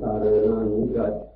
සරණං ගච්ඡාමි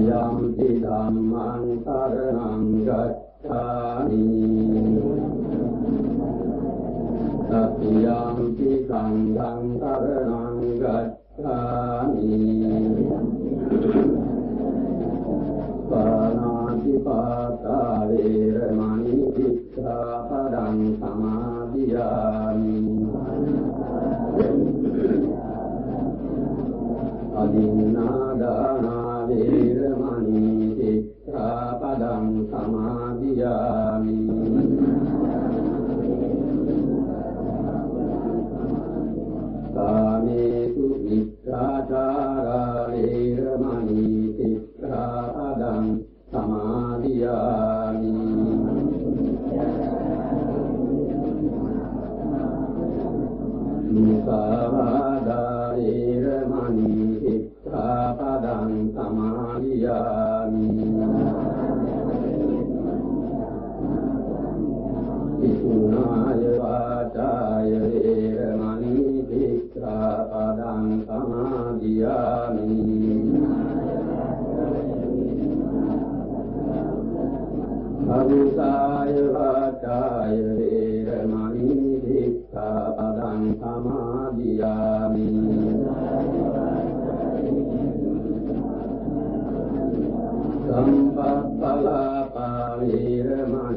සතියම්පි ධම්මං සරණං ගච්ඡාමි ගච්ඡාමි සතියම්පි සංඝං සරණං ගච්ඡාමි පානාති පාතා වේරමණි සික්ඛාපදං සමාදියාමි සික්ඛාපදං සමාදියාමි සම්පප්පලාපා වේරමණී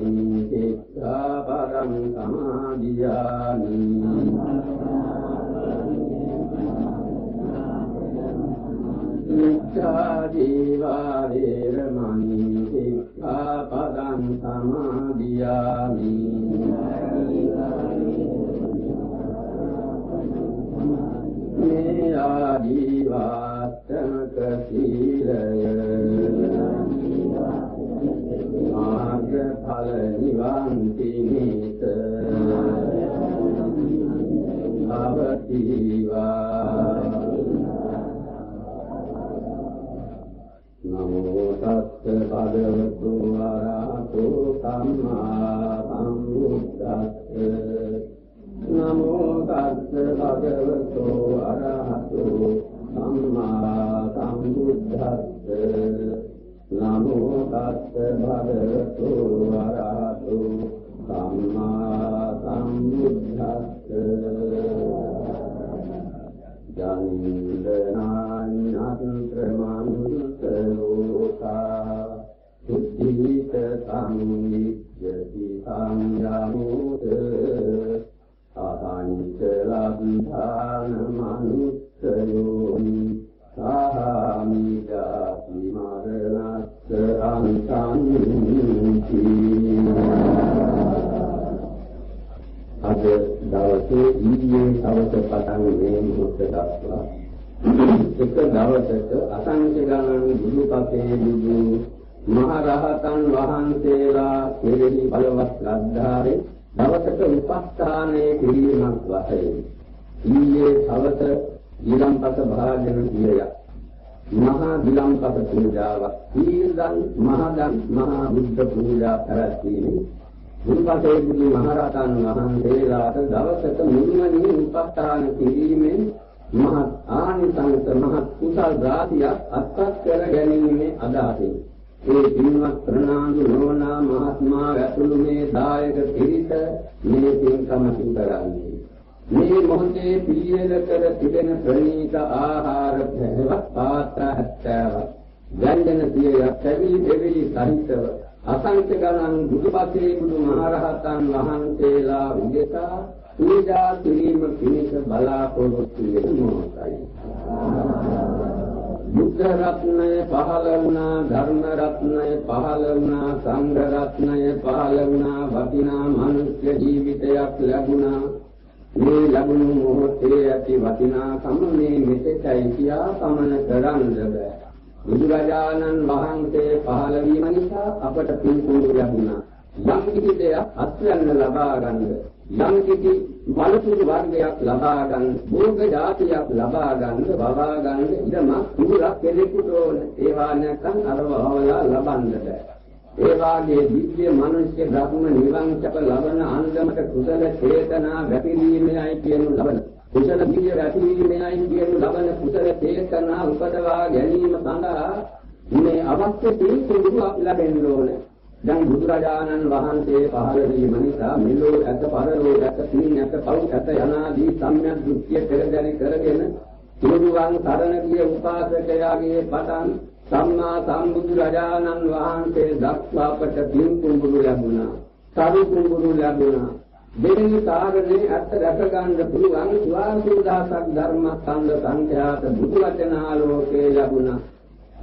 භගවතු වරහතෝ සම්මා සම්බුද්දස්ස. නමෝ තස්ස භගවතු වරහතෝ සම්මා සම්බුද්දස්ස. නමෝ තස්ස භගවතු වරහතු සම්මා සම්බුද්දස්ස ජනින්දනාඤ්ඤත්‍රමන්තලෝකා සුද්ධිත දවසක අසංඛ්‍ය ගණන් බුදුපතේ බුදු මහරහතන් වහන්සේලා කෙරෙහි බලවත් ශ්‍රද්ධාවෙන් දවසක උපස්ථානයේ කිරීමක් වශයෙන් ඊයේ අවස ඊළම්පස භාජන පිළියක් මහා විලම්පස පූජාවක්. ඊළඟ මහදන් මහා බුද්ධ පූජා පැවැත්වීමේ. බුදුපසේ බුදු මහරහතන් වහන්සේලාට දවසක මුළුමනින් උපස්ථාන කිරීමෙන් මහත් ආනිසංස මහත් කුසල් රාශියක් අත්පත් කර ගැනීමේ අදහසින් ඒ පින්වත් ප්‍රණාන්දු නෝනා මහත්මා ඇතුළු මේ දායක පිරිස මේ පින්කම සිදු කරන්නේ මේ මොහොතේ පිළියෙල කර තිබෙන ප්‍රණීත ආහාර භවත් පාත්‍ර හත්තාව ව්‍යංජන සියයක් පැවිලි දෙවිලි සහිතව අසංඛ්‍ය ගණන් බුදුපසේ බුදුමහරහතන් වහන්සේලා උදෙසා පූජා කිරීම පිණිස බලාපොරොත්තු වෙන මොහොතයි. බුද්ධ රත්නය පහළ වුණා ධර්ම රත්නය පහළ වුණා සංඝ රත්නය පහළ වුණා වටිනා මනුෂ්‍ය ජීවිතයක් ලැබුණා. මේ ලැබුණු මොහොතේ ඇති වටිනාකම මේ මෙතෙකයි කියා පමණ කරන්න බෑ. බුදුරජාණන් වහන්සේ පහළ වීම නිසා අපට පින්කූරු ලැබුණා. යම් කිසි දෙයක් අත්යන්න ලබා ගන්නද යම් කිසි බලපුරු වර්ගයක් ලබා ගන්න, භෝග જાතියක් ලබා ගන්න, බවා ගන්න ඉදම කුරුලක් කෙලෙකුට ඕන. ඒවා නැත්නම් අරවවලා ලබන්න බෑ. ඒ වාගේ දිව්‍ය මනුෂ්‍ය බ්‍රහ්ම නිවන් සැප ලබන අන්දමට කුසල චේතනා වැපිරීමයි කියන ලබන කුසල දිව්‍ය වැපිරීමයි කියන ලබන කුසල චේතනා උපදවා ගැනීම සඳහා මේ අවශ්‍ය තීන්දුව ලැබෙන්න ඕනේ. දැන් බුදුරජාණන් වහන්සේ පහළ වීම නිසා මෙලෝ ඇත පරලෝ ඇත පින් ඇත පව් ඇත යනාදී සම්‍යක් දෘෂ්ටිය පෙරදැරි කරගෙන තුරුවන් තරණ ගිය උපාසකයාගේ පටන් සම්මා සම්බුදුරජාණන් වහන්සේ දක්වා අපට පින් කුඹුරු ලැබුණා. සරු කුඹුරු ලැබුණා. දෙවෙනි කාරණේ අත් රැක ගන්න පුළුවන් ස්වාසුදාසක් ධර්මස්කන්ධ සංඛ්‍යාත බුදු වචනාලෝකේ ලැබුණා.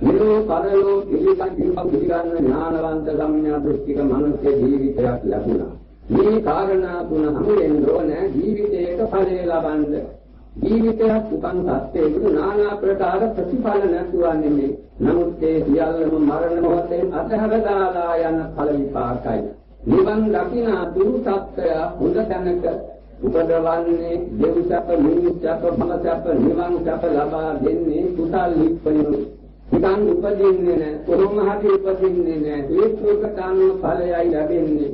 මෙලෝ පරලෝ පිළිගත් පිළිගන්න ඥානවන්ත ගම්ඥා දෘෂ්ටික මනුෂ්‍ය ජීවිතයක් ලැබුණා. මේ කාරණා තුන හමුවෙන් ඕනේ ජීවිතයක ඵලය ලබන්න. ජීවිතයක් උපන් සත්‍යයකට নানা ප්‍රකාර ප්‍රතිඵල නැතුව නෙමෙයි. නමුත් ඒ සියල්ලම මරණ මොහොතේ අතහැර දාලා යන ඵල විපාකයි. නිවන් දකින දුරු සත්‍යය හොඳ තැනක උපදවන්නේ දෙවිසප්ප මිනිස්සප්ප භවසප්ප නිවන් සප්ප ලබා දෙන්නේ කුසල් විප්පයුයි. නිකන් උපදින්නේ නැහැ. කොහොම හරි උපදින්නේ නැහැ. හේතුක කාණු ඵලයයි ලැබෙන්නේ.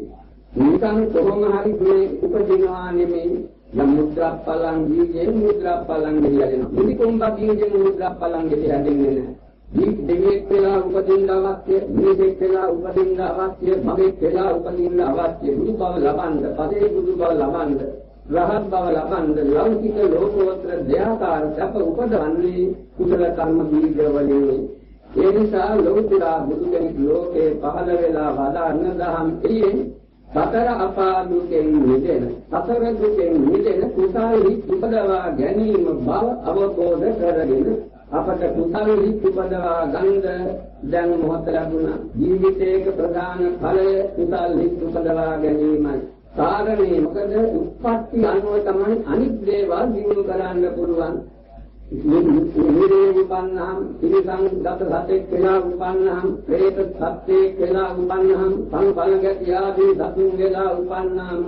නිකන් කොහොම හරි මේ උපදිනවා නෙමෙයි. යම් මුද්‍රාප්පලං දීජේ මුද්‍රාප්පලං දෙයලෙනවා. මුදිකුම්බ දීජේ මුද්‍රාප්පලං දෙයලෙන්නේ නැහැ. මේ දෙවියෙක් වෙලා උපදින්න අවශ්‍ය, මේකෙක් වෙලා උපදින්න අවශ්‍ය, මගෙක් වෙලා උපදින්න අවශ්‍ය. බුදු බව ලබන්න, පදේ බුදු බව ලබන්න. රහත් බව ලබන්න ලෞකික ලෝකෝත්තර දෙයාකාර සැප උපදවන්නේ කුසල කර්ම බීජ වලින් ඒ නිසා ලෞතුරා බුදු කෙනෙක් ලෝකේ පහළ වෙලා වදාන්න දහම් එළියෙන් සතර අපා දුකෙන් මිදෙන සතර දුකෙන් මිදෙන කුසලී උපදවා ගැනීම බව අවබෝධ කරගෙන අපට කුසලී උපදවා ගන්න දැන් මොහොත ලැබුණා. ජීවිතයක ප්‍රධාන ඵලය කුසලී උපදවා ගැනීමයි. කාරණේ මොකද උත්පත්ති අනුව තමයි අනිත් දේවල් දිනු කරන්න පුළුවන්. නිරේ උපන්නාම් තිරිසං දත සතෙක් වෙලා උපන්නාම් ප්‍රේත සත්‍යෙක් වෙලා උපන්නාම් සංපලගති ආදී සතුන් වෙලා උපන්නාම්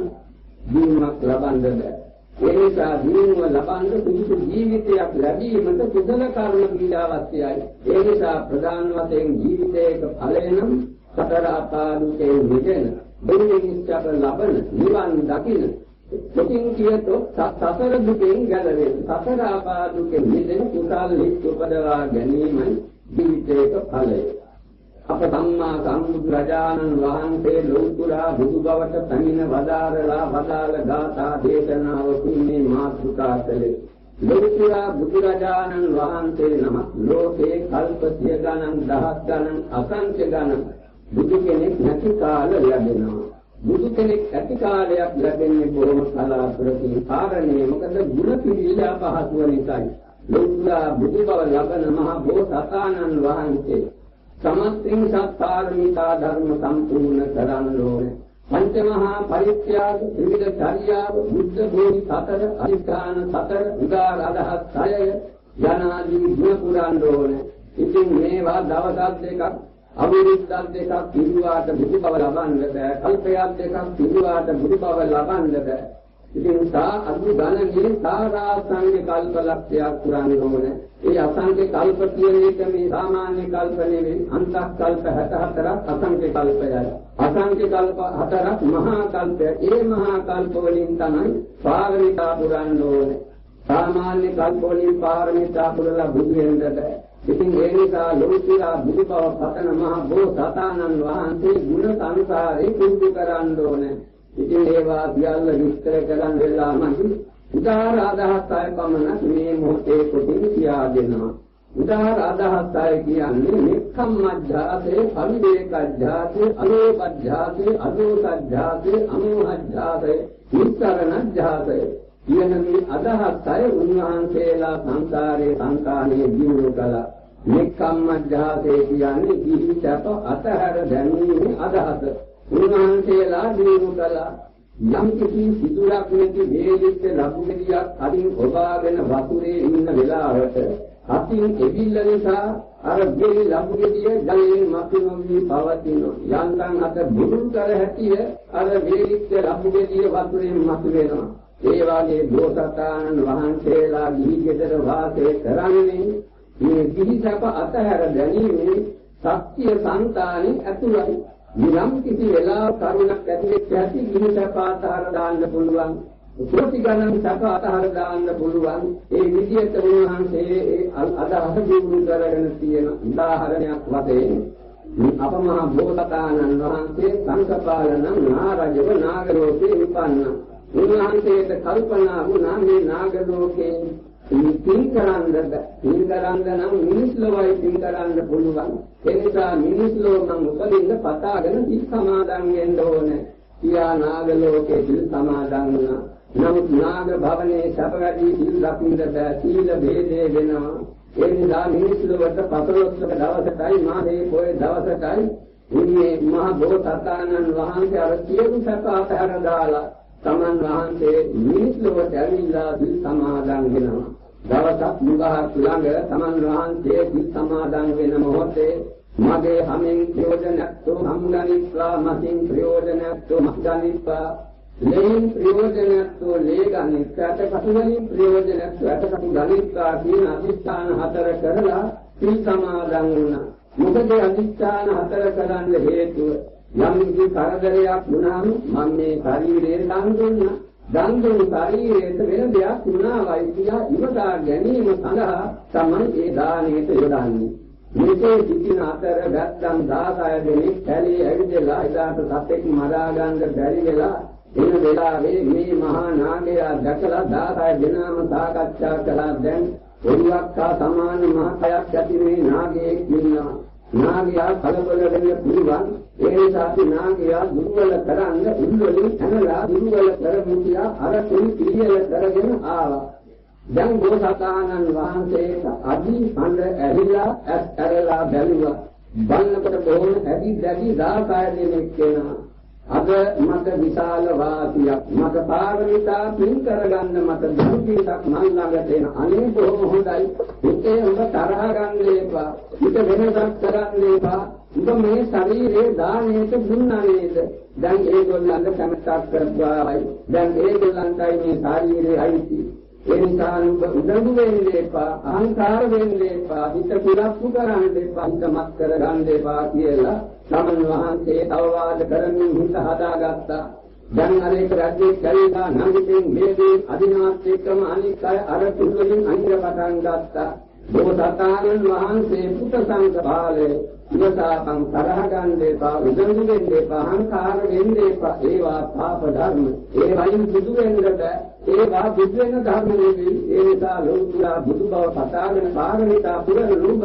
දිනුවක් ලබන්න බෑ. ඒ නිසා දිනුව ලබන්න සුදුසු ජීවිතයක් ලැබීමට කුසල කර්ම බීජ අවශ්‍යයි. ඒ නිසා ප්‍රධාන වශයෙන් ජීවිතයක ඵලය නම් සතර අපාදුකේ මිදෙන දෙවියන්ට ලබන නිවන් දකින සුඛින් කියතොත් සතර දුකෙන් ගැලවෙන සතර ආපා දුකෙන් මිදෙන කුසල් හිත් උපදවා ගැනීමයි ජීවිතයක ඵලය. අප සම්මා සම්බුදු රජාණන් වහන්සේ ලෞතුරා බුදු බවට පැමිණ වදාරලා වදාළ ගාථා දේශනාව කුමේ මාතෘකා කළේ. ලෞතුරා බුදු රජාණන් වහන්සේ නම ලෝකේ කල්ප සිය ගණන් දහස් ගණන් අසංඛ්‍ය ගණන් බුදු කෙනෙක් නැති කාල ලැබෙනවා. බුදු කෙනෙක් ඇති කාලයක් ලැබෙන්නේ බොහොම කලාතුරකින්. කාරණේ මොකද ಗುಣ පිළිලා පහසුව නිසායි. ලෝකලා බුදු බව ලබන මහ බෝසතාණන් වහන්සේ සමස්තින් සත්පාරමිතා ධර්ම සම්පූර්ණ කරන්න ඕනේ. පංචමහා පරිත්‍යාග ත්‍රිවිධ චර්යාව බුද්ධ භූමි සතර අධිෂ්ඨාන සතර උදාර අදහස් සයය යනාදී ගුණ පුරන්න ඕනේ. ඉතින් මේවා දවස් දෙකක් අවුරුද්දක් දෙකක් පිරුවාට බුදු බව ලබන්න බෑ. කල්පයක් දෙකක් පිරුවාට බුදු බව ලබන්න බෑ. ඉතින් සා අදු ගණනේ සාරාසංගේ කල්ප ලක්ෂයක් පුරන්න ඕනේ ඒ අසංගේ කල්ප කියන එක මේ සාමාන්‍ය කල්ප නෙවෙයි. අන්තක් කල්ප 64ක් අසංගේ කල්පයයි. අසංගේ කල්ප හතරක් මහා කල්පය ඒ මහා කල්ප වලින් තමයි පාරමිතා පුරන්න ඕනේ. සාමාන්‍ය කල්ප වලින් පාරමිතා පුරලා බුදු වෙන්න බෑ. ඉතින් ඒ නිසා ලෝකීය බුදු බව පතන මහ බෝසතාණන් වහන්සේ ගුණ සංසාරේ කුරුදු කරන්න ඕනේ. ඉතින් ඒවා සියල්ල විස්තර කරන් වෙලා නම් උදාර අදහස් අය පමණක් මේ මොහොතේ කොටින් කියා දෙනවා. උදාර අදහස් අය කියන්නේ නික්කම්මජ්ජාතේ, අවිවේකජ්ජාතේ, අලෝපජ්ජාතේ, අදෝසජ්ජාතේ, අමෝහජ්ජාතේ, නිස්සරණජ්ජාතේ කියන මේ අදහස් අය උන්වහන්සේලා සංසාරේ සංකාණයේ දිනු කළා. නික්කම්මජ්ජාතේ කියන්නේ කිසි සැප අතහැර දැමීමේ අදහස. උන්වහන්සේලා දිනු කළා. යම් කිසි සිදුරක් නැති වේලිච්ච ලකුණියක් අදින් ඔබාගෙන වතුරේ ඉන්න වෙලාවට අතින් එවිල්ල නිසා අර ගෙලි ලකුණිය ජලයෙන් මතුනොවි පවතින යන්තම් අත බුදුන් කර හැටිය අර වේලිච්ච ලකුණිය වතුරෙන් මතුවෙනවා ඒ වාගේ බෝසතාණන් වහන්සේලා ගිහි ගෙදර වාසය කරන්නේ මේ ගිහි සැප අතහැර දැනීමේ සත්‍ය සංතානි ඇතුළයි. යම් කිසි වෙලාවක කරුණක් ඇති වෙච්ච ඇති ගිහි සැප අතහැර දාන්න පුළුවන්. කෝටි ගණන් සැප අතහැර දාන්න පුළුවන්. ඒ විදිහට උන්වහන්සේ අදහස දියුණු කරගෙන තියෙන උදාහරණයක් වශයෙන් අපමහා බෝසතාණන් වහන්සේ සංකපාලන නාරජව නාගරෝපේ උපන්නා. උන්වහන්සේට කල්පනා වුණා මේ නාග ලෝකේ පින් කරන්නද පින් කරන්න නම් මිනිස් ලෝකයි පින් කරන්න පුළුවන්. ඒ නිසා මිනිස් ලෝක නම් උපදින්න පතාගෙන සිල් සමාදන් වෙන්න ඕනේ. කියා නාග ලෝකේ සිල් සමාදන් වුණා. නමුත් නාග භවනේ සැපවැදී සිල් රකින්න බෑ. සීල ભેදේ වෙනවා. ඒ නිසා මිනිස් ලෝකට පතරොස්සක දවසටයි මාසේ පොයේ දවසටයි ඉන්නේ මහ බෝසතාණන් වහන්සේ අර සියලු සැප අතහැර දාලා තමන් වහන්සේ මිනිස් ලොවට ඇවිල්ලා සිල් සමාදන් වෙනවා. දවසක් මුගහක් ළඟ තමන් වහන්සේ සිල් සමාදන් වෙන මොහොතේ මගේ හැමෙන් ප්‍රයෝජනක්තු හම්ගනිස්වා මසින් ප්‍රයෝජනක්තු මස්ගනිස්වා ලේන් ප්‍රයෝජනක්තු ලේගනිස්සට කටුවලින් ප්‍රයෝජනක්තු අටකටු ගනිස්වා කියන අධිෂ්ඨාන හතර කරලා සිල් සමාදන් වුණා. මොකද අධිෂ්ඨාන හතර කරන්න හේතුව යම් කිසි කරදරයක් වුණාම මම මේ ශරීරයේ දන් දුන්නා. දන් දුන් ශරීරයට වෙන දෙයක් වුණාවයි කියලා ඉවසා ගැනීම සඳහා තමයි ඒ දාණයට යොදන්නේ. මේකේ සිටින අතර ගත්තම් 16 දෙනෙක් කැලේ ඇවිදලා ඉදාට සතෙක් මරා ගන්න බැරි වෙලා එන වෙලාවේ මේ මහා නාගයා දැකලා 16 දෙනාම සාකච්ඡා කළා දැන් ඔරුවක් හා සමාන මහතයක් ඇති මේ නාගයෙක් ඉන්නවා. නාගයා කලබල වෙන්න පුළුවන්. ඒ නිසා අපි නාගයා දුර්වල කරන්න උල්වලින් ඇනලා දුර්වල කරමු කියලා අර තුන් පිළියෙල කරගෙන ආවා. දැන් බෝසතාණන් වහන්සේට අදි හඬ ඇහිලා ඇස් ඇරලා බැලුවා. බලනකොට බොහොම ඇදි දැඩි දාකාය දෙනෙක් වෙනවා. අද මට විශාල වාසියක් මට පාරමිතා පින් කරගන්න මට ධර්මීයක් මන් ළඟට එන අනේ බොහොම හොඳයි. හිතේ ඔබ තරහ ගන්න එපා හිත වෙනසක් කරන්න එපා ඔබ මේ ශරීරේ දාණයට දුන්නා නේද? දැන් ඒගොල්ලන්ට කැමැත්තක් කරපුවායි. දැන් ඒගොල්ලන්ටයි මේ ශරීරේ අයිති. ඒ නිසා ඔබ උදඟු වෙන්න එපා අහංකාර වෙන්න එපා හිත පුරක්කු කරන්න එපා හිත මත් කරගන්න එපා කියලා සමන් වහන්සේ අවවාද කරමින් හිත හදාගත්තා. දැන් අර එක රජෙක් කැලේදා නංගිතෙන් මේදී අදිනාත් එක්කම අනික් අය අර තුන්වලින් අංගර පටන් ගත්තා. බෝසතාණන් වහන්සේ පුත සංඝපාලේ ඉවසාපන් තරහ ගන්න එපා උදඟු වෙන්න එපා අහංකාර වෙන්න එපා ඒවා පාප ධර්ම ඒ වයින් බුදු වෙන්න බෑ ඒවා බුදු වෙන ධර්ම නෙවෙයි ඒ නිසා ලෝතුරා බුදු බව පතාගෙන පාරමිතා පුරන නුඹ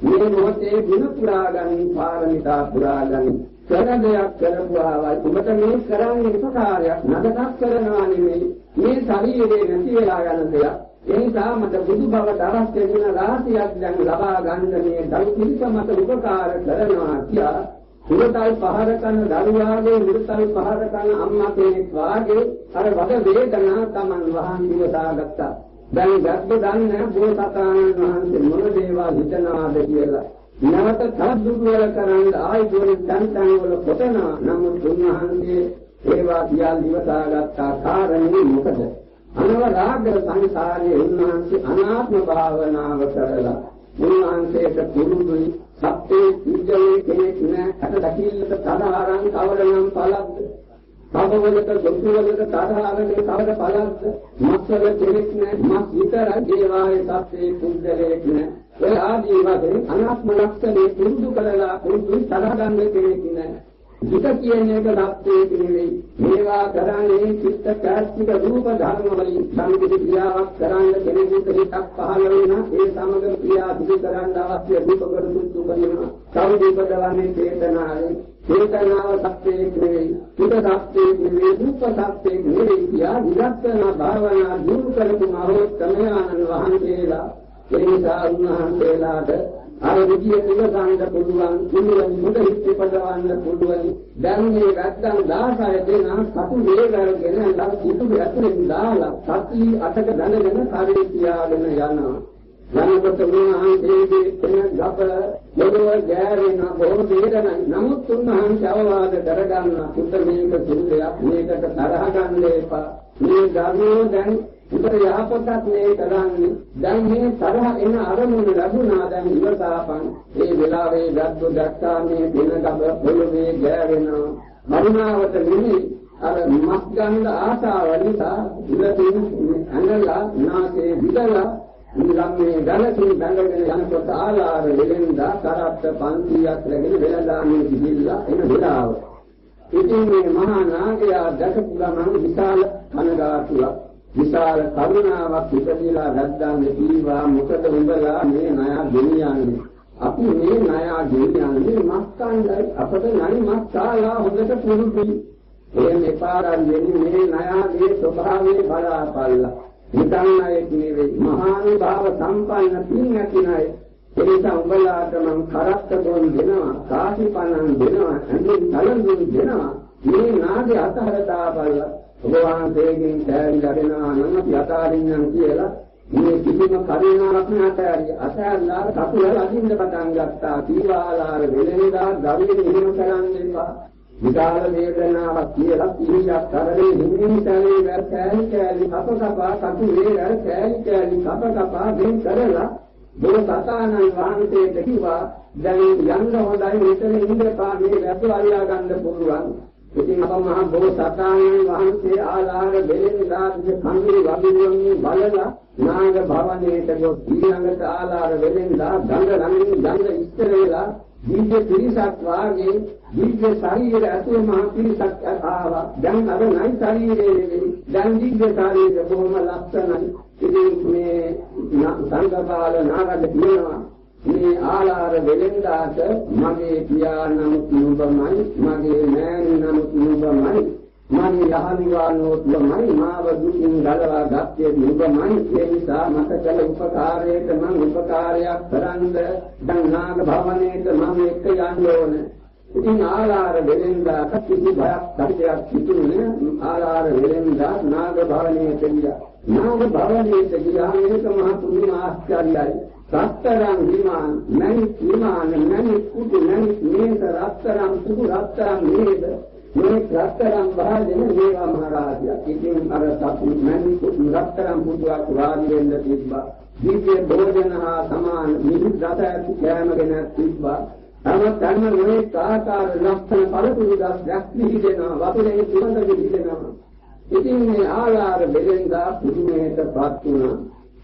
මේ මොහොතේ ගුණ පුරාගනි පාරමිතා පුරාගනි. කරන දෙයක් කරපුවාවයි ඔබට මේ කරන්නේ උපකාරයක් නඩකක් කරනවා නෙමෙයි. මේ ශරීරේ නැති වෙලා යන දෙයක්. ඒ නිසා මට බුදු බව දරස් දෙන රාශියක් දැන් ලබා ගන්න මේ දරු පිළිස මට උපකාර කරනවා කියලා මුරතල් පහර කරන දරුවාගේ මුරතල් පහර කරන අම්මා කෙනෙක් වාගේ අර වද වේදනා Taman වහන් ඉවසාගත්තා දැන් ගැද්ද දන්නේ බෝසතාණන් වහන්සේ මොන දේවල් හිතනවාද කියලා. නැවත තවත් දුර්වල කරන්න ආයි දුරින් තන් තන් වල පොතනවා. නමුත් උන්වහන්සේ ඒවා කියලා ඉවසාගත් කාරණේ මොකද? අනවරාග සංසාරයේ උන්වහන්සේ අනාත්ම භාවනාව කරලා උන්වහන්සේට පුරුදුයි සත්‍යයේ විජයේ කෙනෙක් නෑ අත දකිල්ලට තරහරන් කවරනම් පළක්ද පබවලට දුක්වලට තරහාගෙන කවද බලද්ද මස්සල කෙනෙක් නෑ මස් විතරයි ඒවායේ සත්‍යයේ පුද්ගලයෙක් නෑ ඒ ආදී වශයෙන් අනාත්ම ලක්ෂණේ පුරුදු කරලා පුරුදු තරහ ගන්න කෙනෙක් නෑ හිත කියන එක ලක්ෂේ නෙවෙයි. මේවා කරන්නේ චිත්ත කාර්තික රූප ධර්ම වලින් සංකේත ක්‍රියාවක් කරන්න කෙනෙකුට හිතක් පහළ වෙන ඒ සමග ක්‍රියා සිදු කරන්න අවශ්‍ය රූප කරුතු වෙනවා. සෞදීපදවන්නේ චේතනාවේ චේතනාව සත්‍යයේ නෙවෙයි. චිත්ත සත්‍යයේ නෙවෙයි රූප සත්‍යයේ නෙවෙයි. කියා විදර්ශන භාවනා දුරු කරපු මහෝත්තමයන්න් වහන්සේලා ඒ නිසා උන්වහන්සේලාට අර විදිය ඉවසන්න පුළුවන් පුළුවන් මුද හිතේ පදවන්න පුළුවන් දැන් මේ රැද්දන් 16 දෙනා සතු වේගරගෙන ලක් සිටු ඇතුලෙන් දාලා සති අටක දැනගෙන කාර්යය තියාගෙන යනවා යනකොට උන්වහන්සේගේ එන ගප යොදව ගෑරෙන බොහෝ වේදනයි නමුත් උන්වහන්සේ අවවාද කරගන්න පුත මේක සුදුයක් මේකට තරහ ගන්න එපා මේ ධර්මෝ දැන් උතර යහපතක් මේ කරන්නේ දැන් මේ තරහ එන අරමුණු ලැබුණා දැන් ඉවසාපන් ඒ වෙලාවේ ගද්ද දැක්කා මේ දින ගබ පොළොවේ ගෑවෙනවා මරුණාවට නිමි අර මස් ගන්න ආසාව නිසා ඉලතින් අනලා නාසේ විදලා ළම්මේ ගලකින් බැඳගෙන යනකොට ආලාර වෙලෙන්දා කරත්ත 500ක් රැගෙන වෙලදාන්නේ ගිහිල්ලා එන වෙලාව. ඉතින් මේ මහා නාගයා දැකපු ගමන් විශාල කනගාටුවක් විශාල කරුණාවක් ඉපදීලා රද්දාන්න කීවා මොකද උඹලා මේ ණය ගෙනියන්නේ? අපි මේ ණය ගෙනියන්නේ මස්කණ්ඩයි අපට නයි මස් කාලා හොඳට පුරුදුයි ඒ මෙපාරන් දෙන්නේ මේ ණයගේ ස්වභාවය බලාපල්ලා. නිකන් ණයෙක් නෙවෙයි. මහානුභාව සම්පන්න පින් ඇති ණය ඒ නිසා උඹලාට මම කරත්ත දොන් දෙනවා කාසි පණන් දෙනවා අඳින් තලඳුන් දෙනවා. මේ නාගේ අතහර දාපල්ලා ඔබ වහන්සේගෙන් කෑලි ලැබෙනවා නම් අපි අතාරින්නම් කියලා මේ කිසිම කරුණාවක් නැතයි අසල්ලාර කකුල අදින්න පටන් ගත්තා. දීවාලාර වෙලෙන්දා ගවිලි එහෙම කරන්න එපා. විකාල වේදනාවක් කියලා පිළියක් කරේ හිමිතනේ වැර කෑලි කෑලි කප කපා කකුලේ වැර කෑලි කෑලි කප කපා දෙන් කරලා බෝසතාණන් වහන්සේට කිව්වා දැන් යන්න හොඳයි මෙතන ඉඳපා මේ වැස අරියා ගන්න පුළුවන්. ඉතින් අප මහ බෝසතාණන් වහන්සේ ආලාර දෙලෙන්දාගේ කන්දේ වදිනුවන්නේ බලලා නාග භවනයේට ගොස් ඊළඟට ආලාර වෙලෙන්දා ගංග රංගින් ගංග ඉස්තර වෙලා දීර්ඝ පිරිසක් වාගේ දීර්ඝ ශරීර ඇතුළේ මහ පිරිසක් ආවා දැන් අර නයි ශරීරයේ නෙවෙයි දැන් දීර්ඝ ශරීරය බොහොම ලස්සනයි. ඉතින් මේ සංඝපාල නාගද කියනවා මේ ආලාර වෙලෙන්දාට මගේ පියා නමුත් නුඹමයි මගේ මෑණි නමුත් නුඹමයි. මගේ යහනිවානෝත් නුඹමයි මාව දුකින් ගලවා ගත්තේ නුඹමයි. ඒ නිසා මට කළ උපකාරයට මම උපකාරයක් කරන්න දැන් නාග භවනයේට මම එක්ක යන්න ඕන. ඉතින් ආලාර වෙලෙන්දාට කිසි භයක් සත්‍යයක් සිදුුනේ ආලාර වෙලෙන්දා නාග භවනයේට ගියා. නාග භවනයේට ගියා මේක මහ පුදුම ආශ්චර්යයි. රත්තරන් විමාන මණික් විමාන මණික් කුඩු මණික් මේක රත්තරන් කුඩු රත්තරන් මේක මේ රත්තරන් වාදෙන මේවා මහරජා ඉතින් අර සතු මණික් කුඩු රත්තරන් කුඩුවක් වාදි වෙන්න තිබ්බා. දිව්‍ය භෝජන හා සමාන මිහිරි රස ඇති කෑමගෙන තිබ්බා. නමුත් අන්න මේ ආකාර ලක්ෂණ පළතුරුදා දැක්වි දෙනවා වතුරේ සුවඳ විහිදෙනවා ඉතින් මේ ආලාර බෙලෙන්දා පුදුමයටපත් වුණා.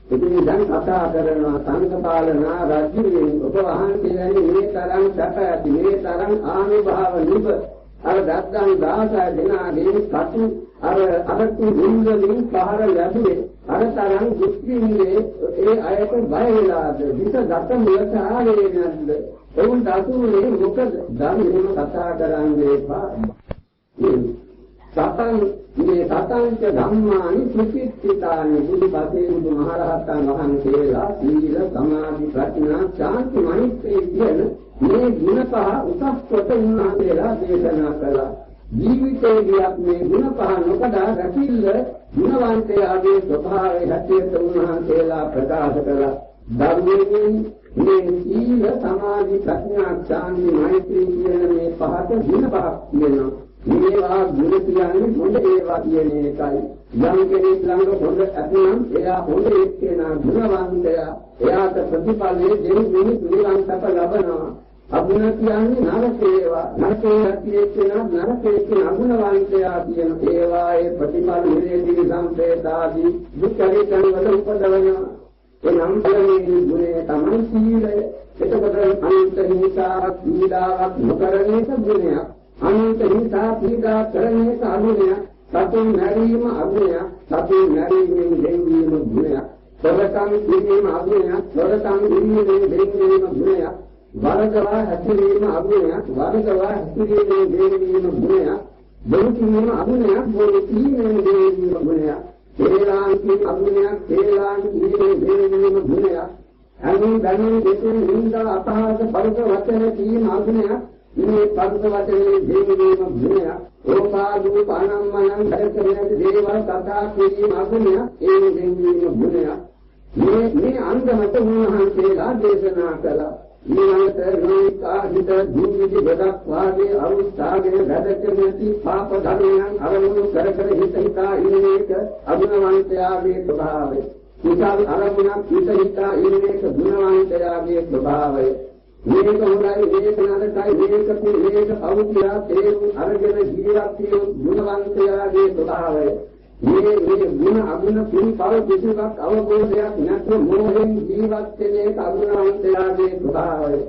ඉතින් දැන් කතා කරනවා සංඝපාලනා රජුගෙන් ඔබ වහන්සේලාගේ මේ තරම් සැප ඇති මේ තරම් ආනුභාව නිබ අර දත්තන් 16 දෙනාගේ කටු අර අරතු වින්දලින් පහර ලැබුවේ අර තරම් දුක්ඛින්නේ ඒ අයට බය වෙලාද? විස දත මුලට ආවේ නැද්ද? එවුන් දසුනේ මොකද? ධර්මයෙන් කතා කරන්නේ එපා. සතන් මේ සතංච ධම්මානි සුචිත්තිතානි බුදුපසේ බුදුමහරහතන් වහන්සේලා සීල සමාධි ප්‍රඥා ශාන්ති මෛත්‍රී කියන මේ ගුණ පහ උසස් කොට උන්වහන්සේලා දේශනා කළා ජීවිතයේදී මේ ගුණ පහ නොකඩා රැකිල්ල ගුණවන්තයාගේ ස්වභාවය හැටියට උන්වහන්සේලා ප්‍රකාශ කළා ධර්මයෙන් මේ සීල සමාධි ප්‍රඥා ශාන්ති මෛත්‍රී කියන මේ පහට ගුණ පහක් කියනවා මේවා ගුණ කියන්නේ හොඳ ඒවා කියන එකයි. යම් කෙනෙක් ළඟ හොඳ ඇතනම් එයා හොඳ එක්කෙනා ගුණවන්තයා. එයාට ප්‍රතිඵලයේ දෙවි මිනිස් නිරන්තර ලබනවා. අගුණ කියන්නේ නරකේවා. නරකේ කියන නරකේ කියන අගුණවන්තයා කියන ඒවායේ ප්‍රතිඵල නිරේදී සම්පේතාදී දුක්ඛරිතන් වල උපදවනවා. එනම් බලන්නේ ගුණය තමයි සීලය. එතකොට අන්ත හිංසාවක් පීඩාවක් නොකරන එක ගුණයක්. අනන්ත හිංසා පීඩා කරන්නේ අගුණයක්. සතුන් මැරීම අගුණයක්. සතුන් මැරීමෙන් දෙවීම ගුණයක්. සොරකම් කිරීම අගුණයක්. සොරකම් කිරීමෙන් දෙවීම ගුණයක්. වරදවා හැසිරීම අගුණයක්. වරදවා හැසිරීමෙන් දෙවීම ගුණයක්. බොරු කීම අගුණයක්. බොරු කීමෙන් දෙවීම ගුණයක්. හේලාන්ති අගුණයක්. හේලාන්ති කීමෙන් දෙවීම ගුණයක්. අනින් ගණන් දෙතුන් නින්දා අපහාස පරිස වචන කීම අගුණයක්. මේ පරිස වචනේ දෙවීම ගුණයක්. ඕපාදු පානම්මයන් කරකරන දේවල් කතා කිරීම අගුණයක්. ඒ දෙවීම ගුණයක්. මේ මේ අංගමත උන්වහන්සේලා දේශනා කළා. ඊළඟට ලෝකාහිත දුර්විදි ගොඩක් වාගේ අවස්ථාවේ වැඩක නැති පාප ධර්මයන් අරමුණු කර කර හිත හිතා ඉන්නේක අගුණවන්තයාගේ ස්වභාවය. කුසල් අරමුණක් හිත හිතා ඉන්නේක ගුණවන්තයාගේ ස්වභාවය. මේක හොඳයි මේක නරකයි මේක මේක පෞද්ගලිකා තේරුම් අරගෙන ජීවත් වූ ගුණවන්තයාගේ ස්වභාවය. මේ මේ ගුණ අගුණ පිළිපව කිසිවක් අවබෝධයක් නැත්නම් මොහෙන් ජීවත් වෙන එක අගුණවන්තයාගේ ස්වභාවය.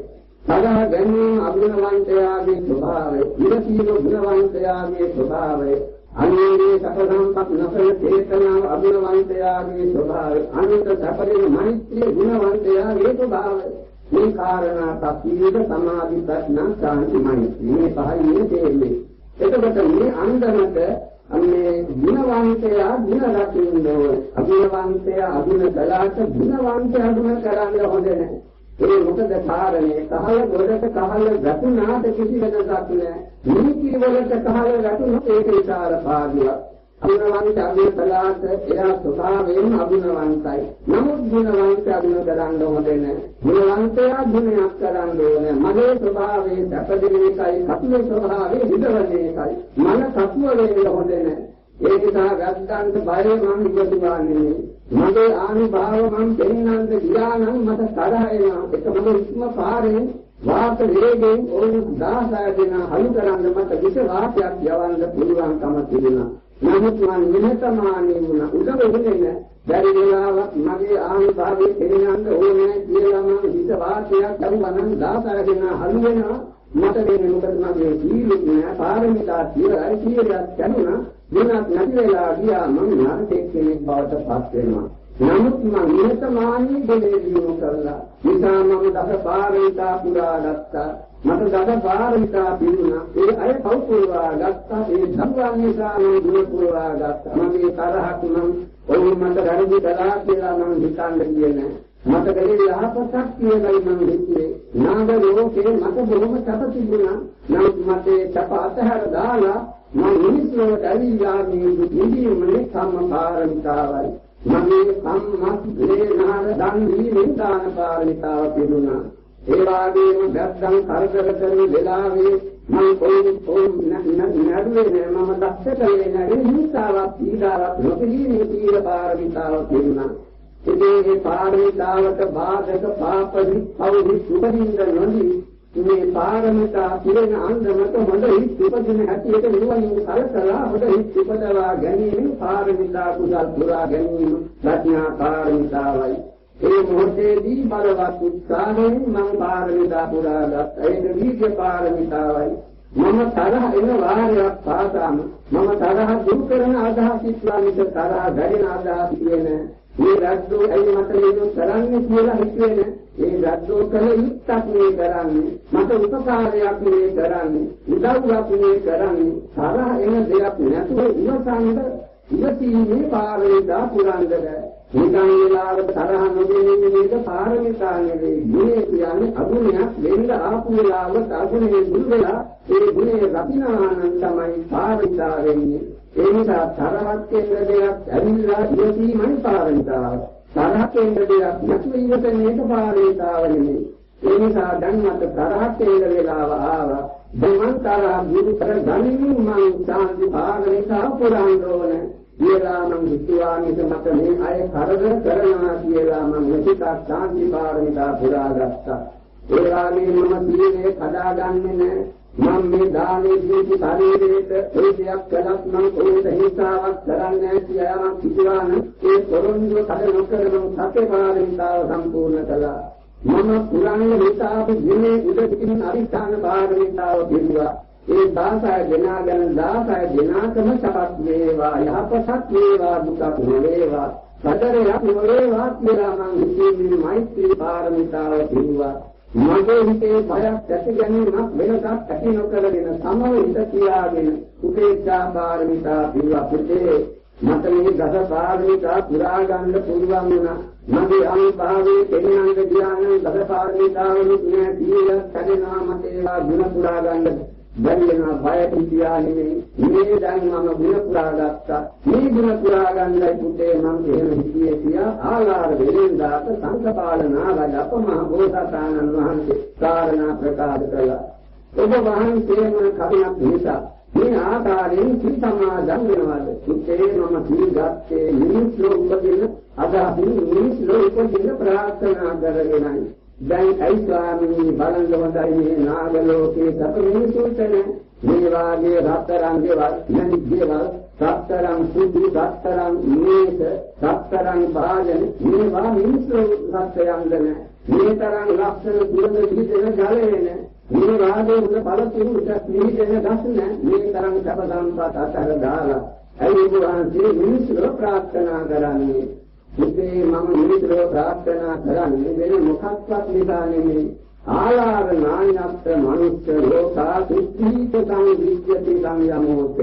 සදා ගැනීම අගුණවන්තයාගේ ස්වභාවය. ඉරසීම ගුණවන්තයාගේ ස්වභාවය. අනේරේ සකසම්පත් නසල චේතනාව අගුණවන්තයාගේ ස්වභාවය. අනිත සැපදෙන මෛත්‍රී ගුණවන්තයාගේ ස්වභාවය. මේ කාරණා තප්පීද සමාධි ප්‍රඥා සාන්ති මෛත්‍රී මේ පහේ තේන්නේ. එතකොට මේ අන්දමට අන්නේ ගුණවන්තයා ගුණ රකින්න ඕන. අගුණවන්තයා අගුණ කළාට ගුණවන්තයා ගුණ කරන්න හොඳ නැහැ. ඒ මොකද කාරණේ කහල ගොඩට කහල රතුනාට කිසි වෙනසක් නැහැ. නීති වලට කහල රතුනොත් ඒක විචාර භාගයක්. අගුණවන්ත අගුණ කළාට එයා ස්වභාවයෙන්ම අගුණවන්තයි. නමුත් ගුණවන්ත අගුණ කරන්න හොඳ නැහැ. ගුණවන්තයා ගුණයක් කරන්න ඕනේ. මගේ ස්වභාවයේ සැපදෙන එකයි, කපුලේ ස්වභාවයේ හිතවන එකයි. මන තත්ව වේල හොඳ නැහැ. ඒ නිසා ගත්තන්ට බය මම ඉවතුවා නෙමෙයි. මගේ ආනුභාව මම දෙන්නන්ට ගියා නම් මට තරහ එනවා. ඒක මම ඉක්ම පාරේ වාත වේගෙන් ඕන 16 දෙනා හලු කරන්න මට විශ වාතයක් යවන්න පුළුවන්කම තිබුණා. නමුත් මම නිහතමානී වුණා. උදව් වෙන්නේ බැරි වෙලාවක් මගේ ආනුභාවයේ දෙන්නන්ට ඕනේ කියලා මම විශ වාතයක් ලැබුණා නම් 16 දෙනා හලු වෙනවා. මට දෙන්නේ මොකද මගේ ජීවිතේ නෑ. පාරමිතා කියලා කීයක් කනුණා දුනත් නැති වෙලා ගියා. මම නරකෙක් කෙනෙක් බවට පත් වෙනවා. නමුත් මම නිහතමානී දෙලේ දිනු කරලා නිසා මම දස පාරමිතා පුරා ගත්තා. මට දස පාරමිතා පිරුණා ඒ අය පව් පුරා ගත්තා ඒ ධර්ම නිසා මම දුර පුරා ගත්තා මගේ තරහක් නම් ඔවුන් මට වැරදි කළා කියලා මම හිතන්නේ නැහැ මට කලේ යහපතක් කියලායි මම හිතුවේ. නාග ලෝකේ මට බොහොම සැප තිබුණා. නමුත් මට සැප අතහැර දාලා මම මිනිස්සුන්ට ඇවිල්ලා මේ නිදීමේ සම්පාරමිතාවයි. මගේ සම්මත් වේනාර දන් දීමේ දාන පාරමිතාව පිරුණා. ඒ වාගේම වැද්දන් කරදර කරන වෙලාවේ මම කොයි කොයි නඩුවේ මම දැක්කේ නැහැ හිංසාවක් පීඩාවක් නොපිළිමේ තීර පාරමිතාව පිරුණා. ඉතින් ඒ පාරමිතාවට බාධක පාපදි පවදි සුපදින්ද නොදී මේ පාරමිතා පිරෙන අන්දමට හොඳ හිත් උපදින හැටියට නිවනින් කලකලා හොඳ හිත් උපදවා ගැනීම පාරමිතා කුසල් පුරා ගැනීම ප්‍රඥා පාරමිතාවයි. ඒ මොහොතේදී බලවත් උත්සාහයෙන් මම පාරමිතා පුරා ගත්තා ඒක දීර්ඝ පාරමිතාවයි මම තරහ එන වාරයක් පාසාම මම තරහ දුරු කරන අදහස් ඉස්ලාමික තරහ වැඩෙන අදහස් කියන මේ රද්දෝ ඇයි මට මේක කරන්නේ කියලා හිතුවේ ඒ රද්දෝ කළ යුක්තක් මේ කරන්නේ මට උපකාරයක් මේ කරන්නේ උදව්වක් මේ කරන්නේ තරහ එන දෙයක් නැතුව ඉවසන්න ඉවසීමේ පාරමිතා පුරන්නද නිකන් වෙලාවට තරහ නොදෙන්නේ මේක පාරමිතා නෙවෙයි ගුණය කියන්නේ අගුණයක් වෙන්න ආපු වෙලාවට අගුණේ දුර වෙලා ඒ ගුණේ රකින්නානම් තමයි පාරමිතා වෙන්නේ ඒ නිසා තරහක් වෙන දෙයක් ඇවිල්ලා ඉවසීමයි පාරමිතාව. තරහක් වෙන දෙයක් නැතුව ඉවසන එක පාරමිතාව නෙමෙයි. ඒ නිසා දැන් මට තරහක් වෙන වෙලාව ආවා. දැන් තරහ දුරු කර ගනිමින් මං සාන්ති පාරමිතාව පුරන්න ඕනේ. කියලා මං හිතුවා මේක මට මේ අය කරදර කරනවා කියලා මං මෙතික සාන්ති පාරමිතා පුරා ගත්තා. ඒ වගේම මම සීලේ කඩාගන්නේ නැහැ. මම මේ දානේ දීපු ශරීරයට ඒ දෙයක් කළත් මම ඕනෙට හිංසාවක් කරන්නේ කියලා කිව්වා නම් ඒ පොරොන්දු කඩ නොකරන සත්‍ය පාරමිතාව සම්පූර්ණ කළා. මම පුරාණ හිතාපු දිනේ උද පිටින් අරිස්ථාන පාරමිතාව පිළිවා. ඒ 16 දෙනා ගැන 16 දෙනාටම සපත් වේවා යහපතක් වේවා දුකක් නොවේවා සතරයක් නොවේවා කියලා මං හිතේ මෛත්‍රී පාරමිතාව පිළිවා මගේ හිතේ බයක් ඇති ගැනීමක් වෙනකක් ඇති නොකරගෙන සමව හිත තියාගෙන උපේක්ෂා පාරමිතා පිළිවා පුතේ මට මේ දස පාරමිතා පුරා ගන්න පුළුවන් වුණා. මගේ අනුභවයේ තෙන්නංග ධ්‍යාන දස පාරමිතාවලු තුනේ දීල කඩනවා මට ඒවා ගුණ පුරා ගන්න. බැරි වෙනවා බය පිටියා නෙමෙයි මේ දැන් මම ගුණ පුරා ගත්තා. මේ ගුණ පුරා ගන්නයි පුතේ මම එහෙම හිතියේ කියා ආලාර වෙලෙන්දාට සංකපාලනාවද අපමහ බෝසතාණන් වහන්සේ කාරණා ප්‍රකාශ කළා. ඔබ වහන්සේම කවියක් නිසා මේ ආකාරයෙන් සිතමාදන් වෙනවාද? පුතේ මම පිළිගත්තේ මිනිස් ලෝකෙදින අදාහි මිනිස් ලෝකෙදින ප්‍රාර්ථනා කරගෙනයි. දැන් ඇයි ස්වාමීනි බලන්න හොඳයි මේ නාග ලෝකේ සත මිනිසුන්ට මේ වාගේ රත්තරන් දේවල් නැති දේවල් රත්තරන් සුදු රත්තරන් මේක රත්තරන් භාජන මේවා මිනිස්සු රත්තරන්ද මේ තරම් ලක්ෂණ දුරද විදින ජලයේන මේ වාගේ උන බලතුරු විදින ගස් නැ මේ තරම් සබ සම්පත අතර දාලා ඇයි වහන්සේ මිනිස්සු ප්‍රාර්ථනා කරන්නේ? ඉතින් මම නිතරම ප්‍රාර්ථනා කරන්නේ වෙන මොකක්වත් නිසා නෙමෙයි. ආලාර නායනත් මනුෂ්‍ය ලෝකා සුද්ධීත සංවිද්‍යති සංයමෝත.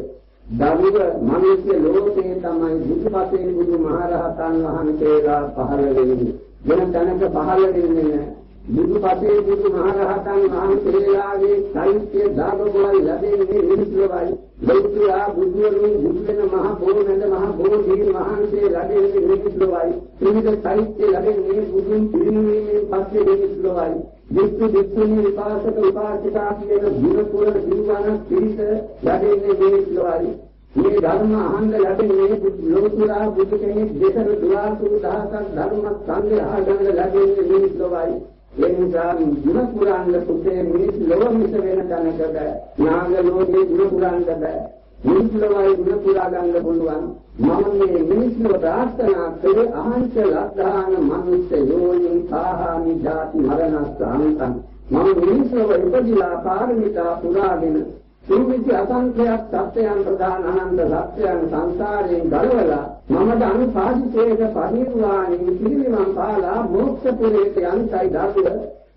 දරුව මනුෂ්‍ය ලෝකේ තමයි බුදුපතේ බුදු මහරහතන් වහන්සේලා පහළ වෙන්නේ. වෙන තැනක පහළ වෙන්නේ නැහැ බුදුපතේ බුදු මහරහතන් වහන්සේලාගේ සාහිත්‍ය දාගොල්ලයි ලැබෙන්නේ මිනිස්ලවයි ලෞකියා බුදුරුන් බුදුන මහ බෝධන මහ බෝධි මහන්සේ ලැබෙන්නේ මිනිස්ලවයි ත්‍රිවිධ සාහිත්‍ය ලැබෙන්නේ බුදුන් පිරිනීමේ පස්සේ මිනිස්ලවයි විස්සු විස්සුනි විපාසක විපාසිකා කියන ගුණ පුරන දිවන පිරිස ලැබෙන්නේ මිනිස්ලවයි මේ ධර්ම අහන්න ලැබෙන්නේ ලෝතුරා බුදු කෙනෙක් දෙතර දුරාසු දහසක් ධර්ම සංග්‍රහ ගන්න ලැබෙන්නේ මිනිස්ලවයි ඒ නිසා ගුණ පුරාණ පුතේ මිනිස් ලොව මිස වෙන තැනකට නාග ලෝකේ ගුණ පුරාණ බෑ මිනිස් ලොවයි ගුණ පුරා ගන්න පුළුවන්. මම මේ මිනිස් ලොව ප්‍රාර්ථනා කර අහංච ලද්ධාන මනුෂ්‍ය යෝනින් සාහාමි ජාති මරණස්ස අන්තං මම මිනිස් ලොව ඉපදිලා පාරමිතා පුරාගෙන සුවිසි අසංඛ්‍යයක් සත්‍යයන් ප්‍රදාන අනන්ත සත්‍යයන් සංසාරයෙන් ගලවලා මමද අනුපාදිතේක පරිනිර්වාණය පිළිවිමන් පාලා මොක්ෂ පුරේට යන්තයි දාතුව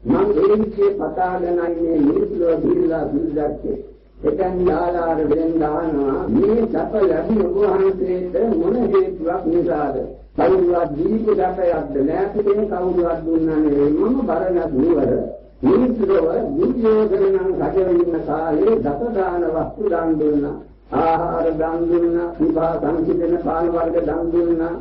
මම දෙවිචේ පතාගෙනයි මේ මිනිස්ලෝ දීලා දුල්දක්කේ එතෙන් යාලාර වෙන් දානවා මේ සප ලැබි ඔබ වහන්සේට මොන හේතුවක් නිසාද? කවුරුවත් දීපු දකයක්ද නැතිකෙන කවුරුවත් දුන්නා නෙවෙයි මම බරණක් නුවර. මිනිස්සුව දුර්යෝධනයන් රජවෙන්න කාලේ දස දාන වස්තු දන් දුන්නා. ආහාර දන් දුන්නා විභා සංසිඳන පාන වර්ග දන් දුන්නා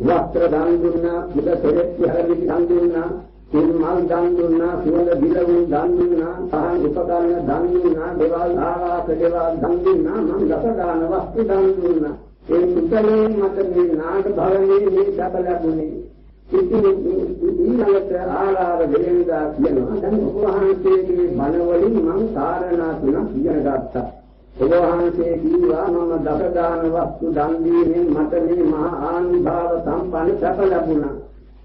වස්ත්‍ර දන් දුන්නා බුද සෙරෙත් හැරවි දන් දුන්නා කිල්මල් දන් දුන්නා සුවඳ බිලවුන් දන් දුන්නා සහන් උපකරණ දන් දුන්නා දේවල් ආවාස දේවල් දන් දුන්නා මම දස දාන වස්තු දන් දුන්නා ඒ කුසලයේ මත මේ නාග භවනේ මේ සබ ලැබුණේ ඉතින් ඊළඟට ආලාර දෙවියන්දා කියනවා දැන් ඔබ වහන්සේගේ බණ වලින් මම කාරණා තුනක් ඉගෙන ගත්තා. ඔබ වහන්සේ කිව්වා මම දස දාන වස්තු දන් දීමෙන් මට මේ මහා ආනිභාව සම්පන්න සැප ලැබුණා.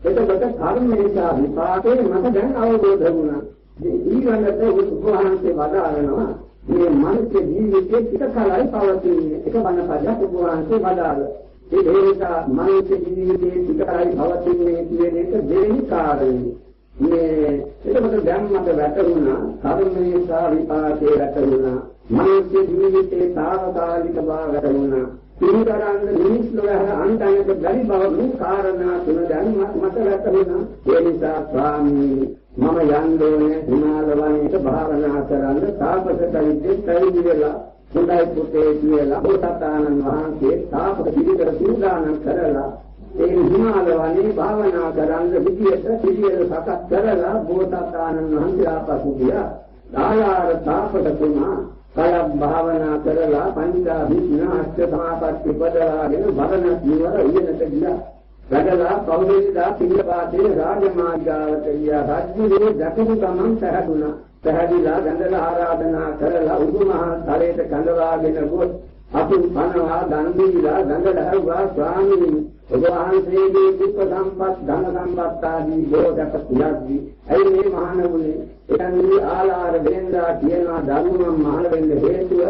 එතකොට කර්මේශා විපාකේ මට දැන් අවබෝධ වුණා. ඊළඟට ඔබ වහන්සේ වදාරනවා මේ මනුෂ්‍ය ජීවිතේ ටික කලයි පවතින්නේ. එක බණ පදයක් ඔබ වහන්සේ වදාළා. ඒ හේතා මනුෂ්‍ය ජීවිතයේ පිටරයි පවතින්නේ කියන එක දෙවෙනි කාරණේ. මේ එතකොට දැන් මට වැටුණා කර්මයේ සා විපාකේ වැටුණා. මනුෂ්‍ය ජීවිතයේ తాවකාලික බව වැටුණා. පිළිතරන්න මිනිස් ලෝකයේ අන්තයක බැරි බව මේ කාරණා තුන දැන් මට වැටුණා. ඒ නිසා ස්වාමී මම යන්න ඕනේ හිමාල වනයේට භාවනා කරන්න තාපස කවිද්දේ පැවිදි වෙලා හොඳයි පුතේ කියලා බෝසතාණන් වහන්සේ තාපස පිළිකර සූදානම් කරලා ඒ හිමාල වනේ භාවනා කරන්න විදියට පිළිවෙල සකස් කරලා බෝසතාණන් වහන්සේ ආපසු ගියා. ආයාර තාපස තුමා කයක් භාවනා කරලා පංචා විඥ අෂ්ට සමාපatti පදලාගෙන වරණ නිවර උයනට ගියා. වැඩලා පෞදේදා පිළිපාතේ රාජමාර්ගාවට ගියා. රාජ්‍යයේ දකපු ගමන් පැහැදුනා. පැහැදිලා ගඳලා ආරාධනා කරලා උතුමහා තලයට කඳවාගෙන ගොස් අපු පනවා දන් දීලා ගඳ දැරුවා ස්වාමීනි ඔබ වහන්සේගේ දුක් සම්පත් ධන සම්පත් ආදී බෝධක කුලද්දී ඇයි මේ මහණුනේ එතනදී ආලාර වෙන්දා කියනවා ධර්මම මහණ වෙන්න හේතුව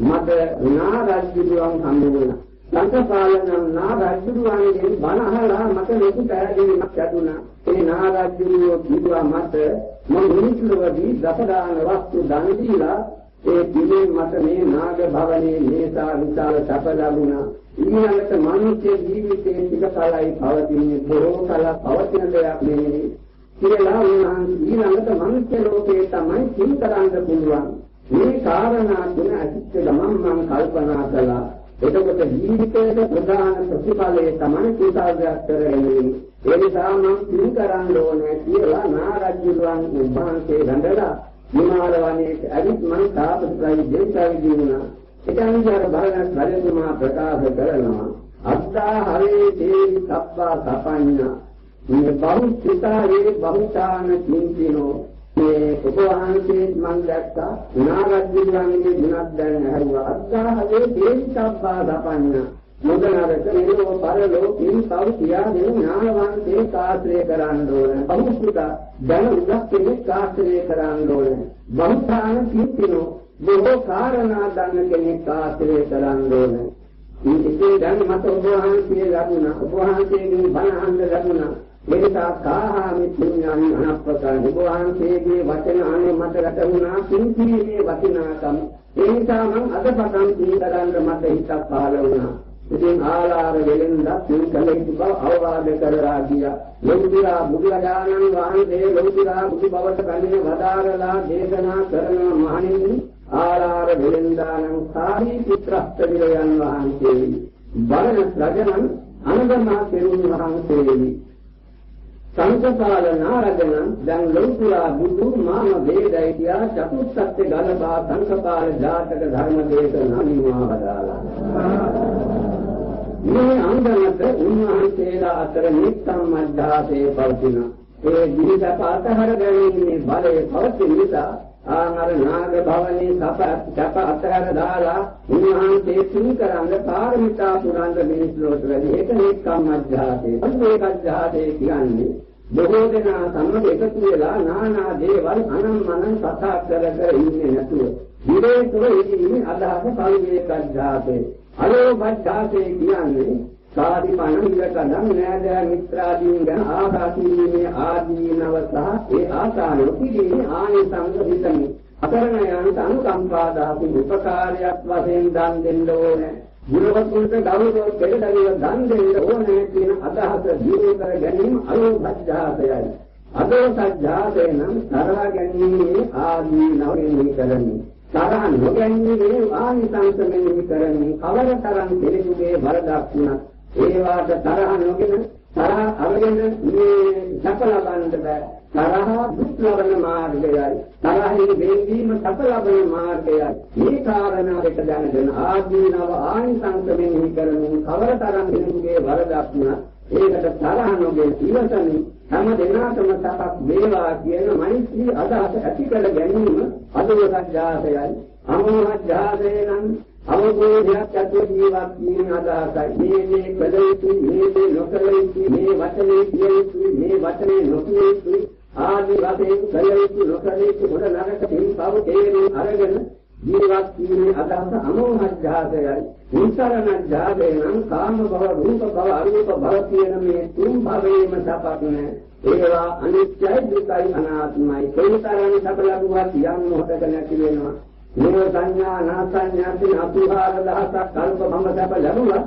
මට නාරජ්ජුරුවන් හම්බ වුණා ලංකාපාලනම් නාරජ්ජුරුවන්ගෙන් බණ අහලා මට ලොකු පැහැදිලිමක් ලැබුණා ඒ නාරජ්ජුරුවෝ කිව්වා මට මම මිනිසුන්වදී දසදාන වස්තු දන් දීලා ඒ දිනේ මට මේ නාග භවනේ මේසා විශාල සැප ලැබුණා. ඊළඟට මානසික ජීවිතයේ ටික කලයි පවතින්නේ. බොහෝ කල පවතින දෙයක් නෙමෙයි කියලා උන්වහන්සේ ඊළඟට මනුෂ්‍ය ලෝකේ තමයි සිල් කරන්න පුළුවන්. මේ කාරණා තුන අසිච්ච ගමන් මම කල්පනා කළා. එතකොට ජීවිතයේ ප්‍රධාන ප්‍රතිඵලය තමයි කුසාවයක් කරගැනීම ඒ නිසා මම සිල් කරන්න ඕනේ කියලා නාරජ්‍යුවන් උභාන්සේ ගඳලා විමාල වනයේ ඇවිත් මම තාපසයි දෙවියන් දිනුනා එතනදී බලන රජතුමා ප්‍රකාශ කරනවා. අත්තා හරේ දේවි සබ්බා සපඤ්ඤා. මේ බෞද්ධතාවේ බෞද්ධාන චින්තිනෝ මේ උපවහන්සේ මම දැක්කා. නාගද්දිවන්ගේ ගුණක් දැන හැරුවා අත්තා හරේ දේවි සබ්බා සපඤ්ඤා. මොදනරක නිරෝ පරලෝ කින් තව කියාගෙන ඥානවන්තේ කාශ්‍රය කරන්න ඕන බෞද්ධක දැන උගක් කෙනෙක් කාශ්‍රය කරන්න ඕන බෞද්ධාන චින්තිනෝ බොහෝ කාරණා දන්න කෙනෙක් ආශ්‍රය කරන්න ඕන. ඉතින් දැන් මට ඔබ වහන්සේ ලැබුණා. ඔබ වහන්සේගෙන් බණ අහන්න ලැබුණා. මේකා කාහාමි පුඤ්ඤානි අනප්පකා ඔබ වහන්සේගේ වචන අනේ මට ලැබුණා. කිංකිරීමේ වටිනාකම. ඒ නිසා මම අද පටන් සීකරන්න මට හිතක් පහළ වුණා. ඉතින් ආලාර වෙලෙන්ද සිංකලෙක් බව අවවාද කරලා ගියා. ලෞකිරා බුදුරජාණන් වහන්සේ ලෞකිරා බුදු බවට කන්නේ වදාරලා දේශනා කරන මහණෙනි ආලාර වෙලෙන්දානම් සාහි පුත්‍රස්තවිරයන් වහන්සේ බලන රජනන් අනගමා තෙරුන් වහන්සේ සංසපාල නාරදන දැන් ලෞතුරා බුදු මාම වේදයි කියා චතුස්සත්‍ය ගලපා සංසපාල ජාතක ධර්ම දේශනා නිවා වදාලා මේ අංගනත උන්වහන්සේලා අතර නිත්තම් මධ්‍යාසේ පවතින. ඒ දිවිසප අතහර ගැනීමේ බලය පවතින නිසා ආහාර නාග භවනේ සප සප අතර දාලා උන්වහන්සේ සිං කරන්න පාරමිතා පුරාංග මිනිස් ලෝක වැඩි ඒක නික්කම් අධ්‍යාසේ මේක අධ්‍යාසේ කියන්නේ බොහෝ දෙනා සම්මත එකතු වෙලා නානා දේවල් අනම්මනම් කතා කර කර ඉන්නේ නැතුව. විරේතුව ඉන්නේ අදහස පරිවේක අධ්‍යාසේ අලෝභ අධ්‍යාසේ කියන්නේ සාදි පණිවිඩකනම් නෑදෑ මිත්‍රාදීන් ගැන ආකාශීමේ ආදීනව සහ ඒ ආකාරය පිළිමේ ආනිසංස හිතමි. අකරණයන්ට අනුකම්පා දහතු උපකාරයක් වශයෙන් දන් දෙන්න ඕනේ. ගුණවතුන්ට ගෞරව කෙරෙදවිව දන් දෙන්න ඕනේ කියන අදහස දියුණු කර ගැනීම අලෝභජ්ජාතයයි. අදෝසජ්ජාතේ නම් තරහ ගැනීමේ ආදීනවෙන් කරන්නේ තරහ නොගැනීමේ ආනිසංස මෙහි කරන්නේ කවරතරම් කෙනෙකුගේ වරදක් වුණත් ඒවාට තරහ නොගෙන තරහ අරගෙන මේ සැප ලබන්නට බෑ. තරහ දුක් ලබන මාර්ගයයි. තරහින් වෙන්වීම සැප ලබන මාර්ගයයි. මේ කාරණා දෙක දැනගෙන ආදීනව ආනිසංස මෙහි කරමින් කවරතරම් කෙනෙකුගේ වරදක් වුණත් ඒකට තරහ නොගෙන ඉවසමින් හැම දිනකටම සපක් වේවා කියන මෛත්‍රී අදහස ඇති කර ගැනීම අදෝසජ්ජාතයයි අමෝහජ්ජාතේ නම් අවබෝධයක් ඇති ජීවත් වීම අදහසයි. මේ මේ කලයුතු මේ මේ නොකලයුතු මේ වචනේ කියයුතු මේ වචනේ නොකියයුතු ආදී වශයෙන් කලයුතු නොකලයුතු මොන නරක තින් පව තේරුම් අරගෙන ජීවත් වීමේ අදහස අමෝහජ්ජාතයයි උන්තරණජ්ජාතේ නම් කාම භව රූප භව අරූප භව කියන මේ තුන් භවයේම සපක් නැහැ ඒවා අනිත්‍යයි දුකයි අනාත්මයි. කොයිතරම් සප ලැබුවත් යම් මොහතක නැති වෙනවා. මේ සංඥා නාසඤ්ඤාති අතුහාර දහසක් කල්ප මම සැප ලැබුණා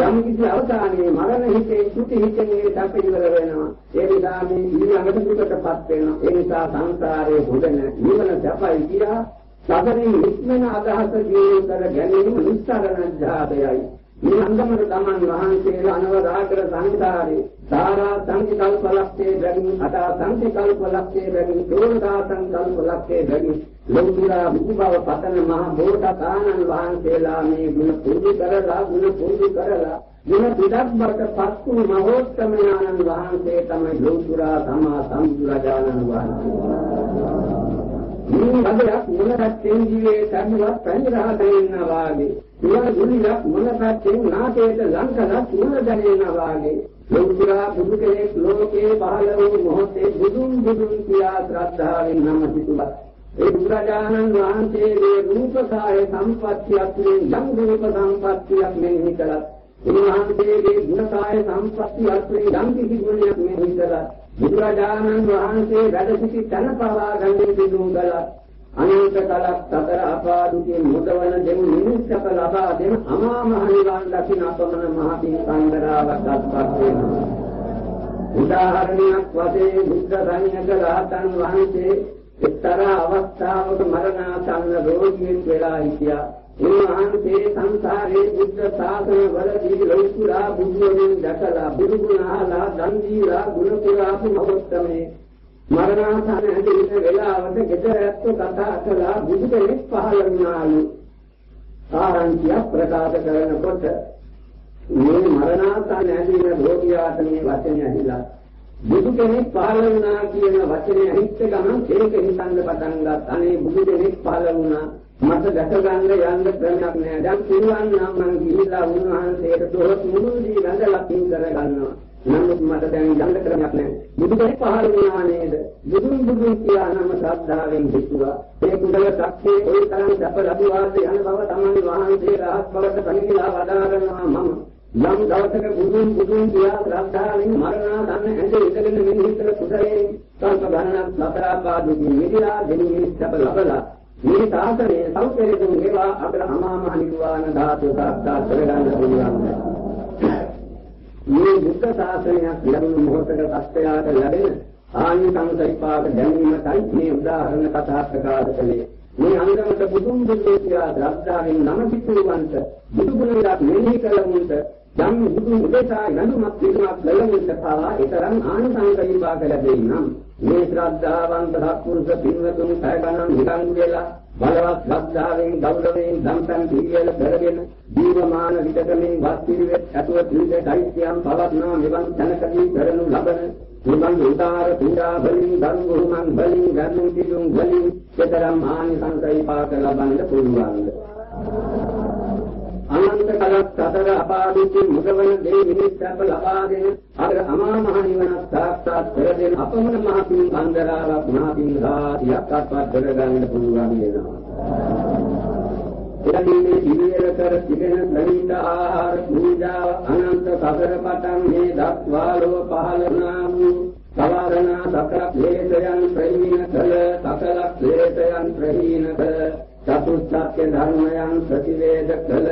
යම් කිසි අවසානයේ මරණ හිතේ සුති හිතේ සැප ඉවර වෙනවා. ඒ නිසා මේ ඊළඟට දුකටපත් වෙනවා. ඒ නිසා සංසාරයේ හොදන නිවන සැපයි කියලා සතරේ ඉක්මන අදහස ජීව කර ගැනීම නිස්සාරණ ජාතයයි. මේ අංගමර තමන් වහන්සේලා අනවරාගර සංසාරේ සාරා සංකල්පලක්ෂේ බැගින් අතා සංකල්පලක්ෂේ බැගින් දෝරදා සංකල්පලක්ෂේ බැගින් ලෞතුරා බුබව පතන මහ බෝධතානන් වහන්සේලා මේ ගුණ පුරුදු කරලා ගුණ පුරුදු කරලා ගුණ පිටක් බවට පත් වූ මහෝත්තම ඥානන් වහන්සේ තමයි ලෞතුරා සමා සම්බුදුරජාණන් වහන්සේ. මේ බඩයක් මොන පැත්තෙන් ජීවේ කරනවත් පැනිරහ දෙන්නා වාගේ. ඉවර ගුලියක් මොන පැත්තෙන් නාටේට ලංකනක් මොන දැනෙනා වාගේ. ලෝකුරා බුදු කෙනෙක් ලෝකේ පහළ වූ මොහොතේ බුදුන් බුදුන් කියා ශ්‍රද්ධාවෙන් නම සිතුවා. ඒ බුදුරජාණන් වහන්සේගේ රූපකාය සම්පත්තියක් නෙන් යම් රූප සම්පත්තියක් මෙහි කළා. උන්වහන්සේගේ ගුණකාය සම්පත්තියක් නෙන් යම් කිසි ගුණයක් මෙහි කළා. බුදුරජාණන් වහන්සේ වැඩ සිටි තන පවා ගන්නේ සිදුම් කළා. අනේක කලක් සතර අපාදුකේ මුදවන දෙව් නිමිත්තක ලබා දෙන අමා මහ නිවන් දකින අපමණ මහ පින් සංගරාවක් අත්පත් වෙනවා. උදාහරණයක් වශයෙන් බුද්ධ ධර්මයක රහතන් වහන්සේ එක්තරා අවස්ථාවක මරණාසන්න රෝගියෙක් වෙලා හිටියා. උන්වහන්සේ සංසාරේ බුද්ධ ශාසන වලදී ලෞතුරා බුදුන් දැකලා බුදුගුණ අහලා දන් දීලා ගුණ පුරාපු මොහොතේ මරණාසන්න ඇදෙන්න වෙලාවට ගෙදර ඇත්තෝ කතා කළා බුදු කෙනෙක් පහළ වුණාලු. සාරාංශය ප්‍රකාශ කරනකොට මේ මරණාසන්න ඇදෙන රෝගියාට මේ වචනේ ඇහිලා බුදු කෙනෙක් පහළ වුණා කියන වචනේ අහිච්ච ගමන් ඒක හිතන්න පටන් ගත්තා. අනේ බුදු කෙනෙක් පහළ වුණා මට දැක ගන්න යන්න ක්‍රමයක් නෑ. දැන් පිරුවන් නම් මං ගිහිලා උන්වහන්සේට දොස් මුළුදී ගඳලා පින් කර ගන්නවා. නමුත් මට දැන් යන්න ක්‍රමයක් නෑ. බුදු කෙනෙක් පහළ වුණා නේද? බුදුන් බුදුන් කියලා නම ශ්‍රද්ධාවෙන් හිතුවා. ඒ කුඩල සත්‍යයේ ඒ තරම් සැප ලැබුවාද යන බව තමයි වහන්සේ රහත් බවට පරිහිලා වදාරනවා මම. යම් දවසක බුදුන් බුදුන් කියා ශ්‍රද්ධාවෙන් මරණාසන්න ඇඳ ඉඳගෙන මිනිහිතර කුසලයෙන් සංක ගණනක් සතර පාදුකින් මිදිලා දෙනුනේ සැප ලබලා මේ සාසනයේ සෞඛ්‍යයෙන් ඒවා අපේ අමා මහ නිර්වාණ ධාතු සාක්ෂාත් කරගන්න පුළුවන්. මේ බුද්ධ ශාසනයක් ලැබුණු මොහොතක සත්‍යයට ලැබෙන ආනිසංස විපාක දැනීමයි මේ උදාහරණ කතා ප්‍රකාශ කළේ. මේ අංගමත බුදුන් බුදුන් කියා ශ්‍රද්ධාවෙන් නම පිටුවන්ත බුදු ගුණයක් මෙහි කලමුන්ට යම් බුදු උදේසා නඳුමක් පිටුමක් ලැබෙන්නට පාවා ඊතරම් ආනිසංස විපාක ලැබෙයි නම් මේ ශ්‍රද්ධාවන්ත සත්පුරුෂ පින්වතුන් සයගණන් නිකන් වෙලා බලවත් ශ්‍රද්ධාවෙන් ගෞරවයෙන් ධම්පන් පිළිවෙල කරගෙන ජීවමාන විදකමින් වත් පිළිවෙත් ඇතුව පිළිද සාහිත්‍යයන් පවත්නා මෙවන් තැනකදී කරනු ලබන මුමන් උදාර පූජා බලින් දන් ගුරුමන් බලින් ගන්න පිළුම් බලින් දෙතරම් ආනිසංස විපාක ලබන්න පුළුවන් අනන්ත කලක් සතර අපාදිති මුදවන දේ මිනිස්සුන්ට ලබා දෙන අර අමා මහ නිවන සාක්ෂාත් කරගෙන අපමණ මහ පින් බන්දරාවක් මහ පින් ධාතියක් අත්පත් කරගන්න පුළුවන් වෙනවා. එතනින්නේ පිළිවෙල කර තිබෙන ප්‍රණීත ආහාර පූජාව අනන්ත සතර පතන් මේ දක්වාලෝ පහළ නාම සවාරණ සතර ක්ලේශයන් ප්‍රහීන කළ සකල ක්ලේශයන් ප්‍රහීන කළ චතුස්සත්‍ය ධර්මයන් ප්‍රතිවේද කළ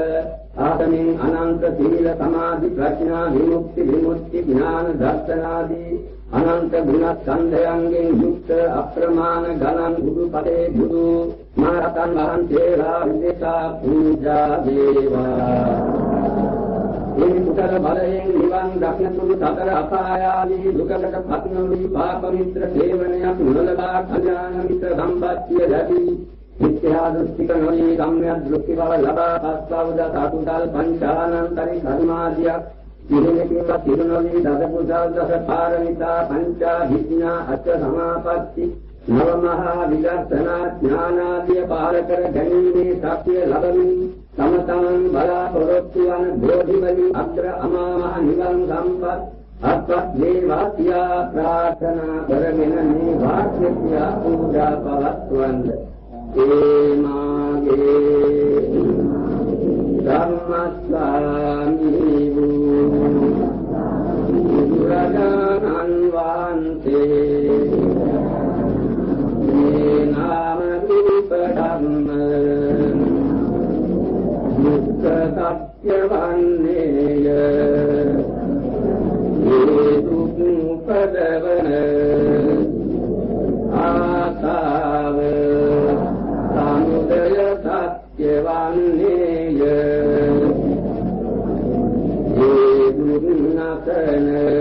ආතමින් අනන්ත සීල සමාධි ප්‍රඥා විමුක්ති විමුක්ති ඥාන දර්ශනාදී අනන්ත ගුණස්කන්ධයන්ගෙන් යුක්ත අප්‍රමාණ ගණන් බුදු පදේ බුදු මහරතන් වහන්සේලා විදේශා පූජා වේවා. මේ කුසල බලයෙන් නිවන් දක්නතුරු සතර අපායාදී දුකකට පත්නොවි පාප මිත්‍ර සේවනයක් නොලබා කල්යාණ මිත්‍ර සම්පත්තිය ලැබී මිත්‍යා දෘෂ්ටික නොවි ගම්ම්‍ය දෘෂ්ටි බව ලබා පස්වවද සතුටල් පංචානන්තරි කර්මාදියක් ඉරණකින්ව තිරුණොවි දස කුසල් දස පාරමිතා පංචා විඥා අච්ච සමාපatti නව මහා විදර්ශනා ඥානාදිය පාල කර ගැනීමේ ශක්තිය ලැබමින් තම තමන් බලාපොරොත්තු වන බෝධිවලින් අග්‍ර අමා මහ නිවන් සම්පත් අත්පත් වේවා කියා ප්‍රාර්ථනා කරගෙන මේ වාක්‍ය කියා පූජා පවත්වන්නේ ඒ මාගේ ධම්මස්සාමි වූ බුදුරජාණන් වහන්සේ මේ නාම රූප ධම්ම මුක්ත සත්‍ය වන්නේය මේ දුක් වන්නේය. ඒ දුන්නතන